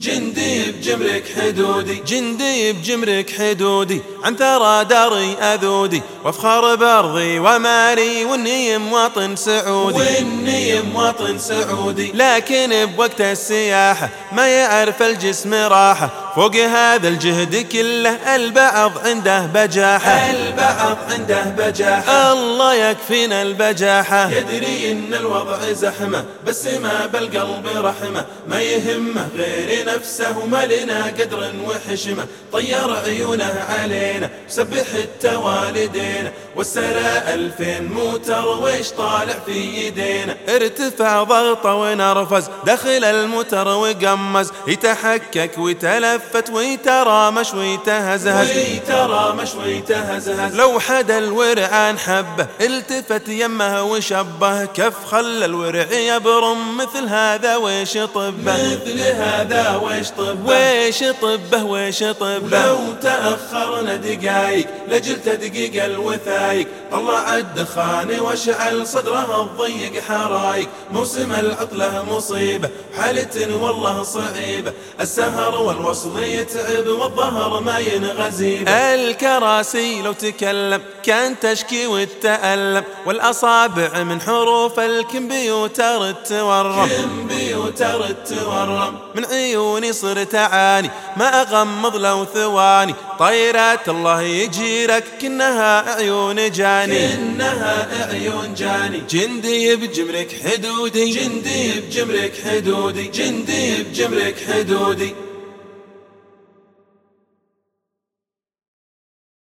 جندي بجمرك حدودي جندي بجمرك حدودي عن ثرى داري أذودي وافخر بارضي ومالي وإني مواطن سعودي. وإني مواطن سعودي. لكن بوقت السياحة ما يعرف الجسم راحة فوق هذا الجهد كله البعض عنده بجاحة. البعض عنده بجاحة. الله يكفينا البجاحة. يدري إن الوضع زحمة بس ما بالقلب رحمة. ما يهمه غير نفسه وما لنا قدر وحشمة. طير عيونه علينا سبح التوالدين والسرى ألفين موتر ويش طالع في يدينا؟ ارتفع ضغطه ونرفز دخل الموتر وقمز. يتحكك ويتلفت ويترامش ويتهزهز ويترامش ويتهزهز لو حدا الورعان حبه التفت يمه وشبه. كف خلى الورع يبرم مثل هذا ويش طبه مثل هذا ويش طبه ويش طبه ويش طبه لو تأخرنا دقايق لجلت دقيق الوثايق. طلع الدخان واشعل صدرها الضيق حرايق. موسم العطلة مصيبة حالة والله صعيبة السهر والوصل يتعب والظهر ما ينغزيب الكراسي لو تكلم كان تشكي وتألم والأصابع من حروف الكمبيوتر تورم. كمبيوتر تورم. من عيوني صرت أعاني ما أغمض لو ثواني. طيرات الله يجيرك كنها عيون جاني. كنها عيون جاني. جندي بجمرك حدودي. جندي بجمرك حدودي. جندي بجمرك حدودي.